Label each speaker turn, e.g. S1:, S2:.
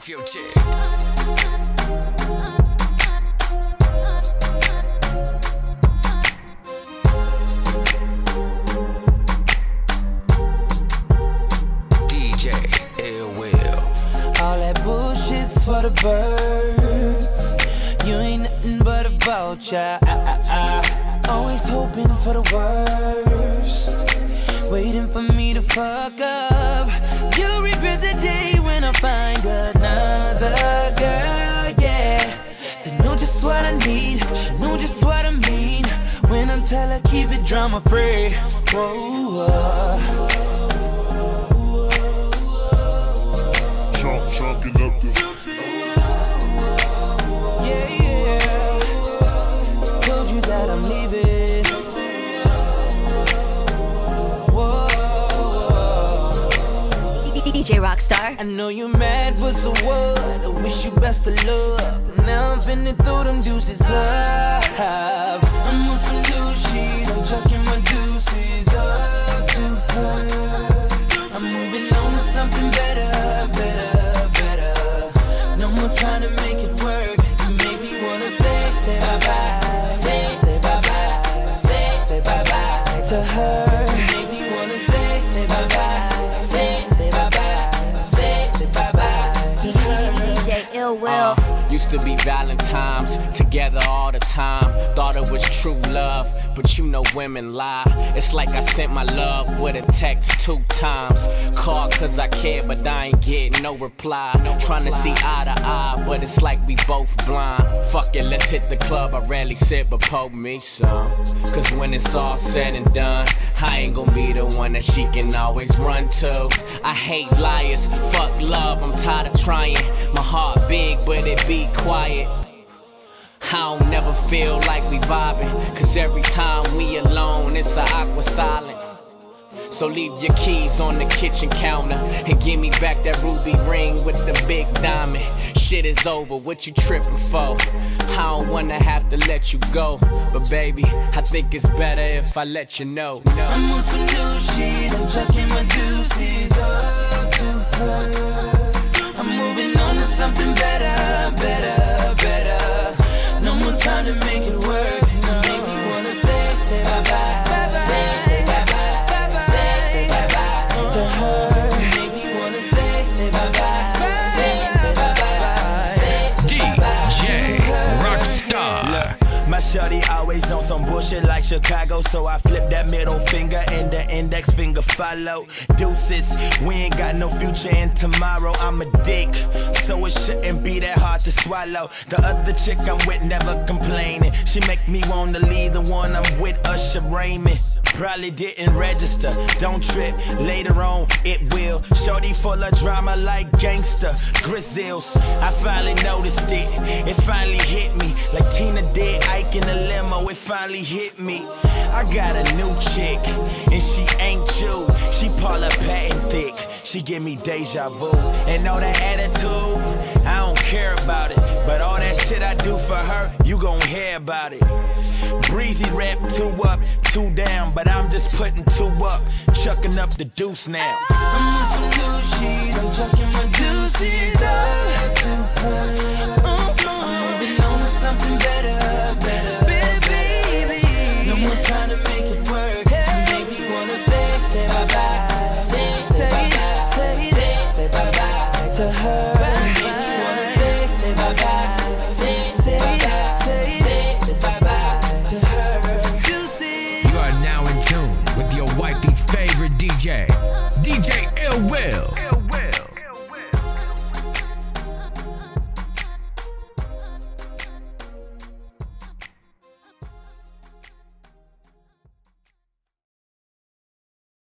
S1: off your chick. DJ Ill Will.
S2: All that bullshit's for the birds. You ain't nothing but a vulture. Always hoping for the worst. Waiting for me to fuck up. You'll regret the day when I find When I keep it drama free. Whoa, whoa.
S3: Chunk, chunking up the.
S2: Yeah, yeah. Told you that I'm leaving. Whoa,
S4: DJ Rockstar.
S2: I know you're mad, but so what? I wish you best of luck. Now I'm finna throw them deuces up. To her.
S5: Used to be Valentine's, together all the time. Thought it was true love, but you know women lie. It's like I sent my love with a text two times. Called cause I care, but I ain't getting no reply. Trying to see eye to eye, but it's like we both blind. Fuck it, let's hit the club. I rarely sit, but poke me some. Cause when it's all said and done, I ain't gonna be the one that she can always run to. I hate liars, fuck love, I'm tired of trying. My heart big, but it be quiet. I don't never feel like we vibing. Cause every time we alone, it's a awkward silence. So leave your keys on the kitchen counter and give me back that ruby ring with the big diamond. Shit is over, what you tripping for? I don't wanna have to let you go, but baby, I think it's better if I let you know. No. I'm
S2: on some new shit. I'm chucking my deuces up to her. I'm moving on to something better, better, better. No more time to make it work. No. Make me wanna say, say bye bye, say, say bye bye, say, say bye bye to her.
S6: Shorty always on some bullshit like Chicago, so I flip that middle finger and the index finger follow. Deuces, we ain't got no future in tomorrow. I'm a dick, so it shouldn't be that hard to swallow. The other chick I'm with never complaining. She make me wanna leave the one I'm with, Usher Raymond. Probably didn't register, don't trip. Later on, it will. Shorty full of drama like Gangsta Grillz, I finally noticed it. It finally hit me. Like Tina did Ike in the limo, it finally hit me. I got a new chick, and she ain't you. She Paula Patton thick. She give me deja vu. And all that attitude, I don't care about it. But all that shit I do for her, you gon' hear about it. Breezy rap two up, two down, but I'm just putting two up, chucking up the deuce now.
S2: I'm on some new shit, I'm chucking my deuces up. I'm moving on to something better, better, baby. No more trying to make it work. Hey. Make wanna say, say bye bye, say, bye bye, say bye bye to her.
S1: now in tune with your wifey's favorite DJ, DJ Ill Will. Ill Will.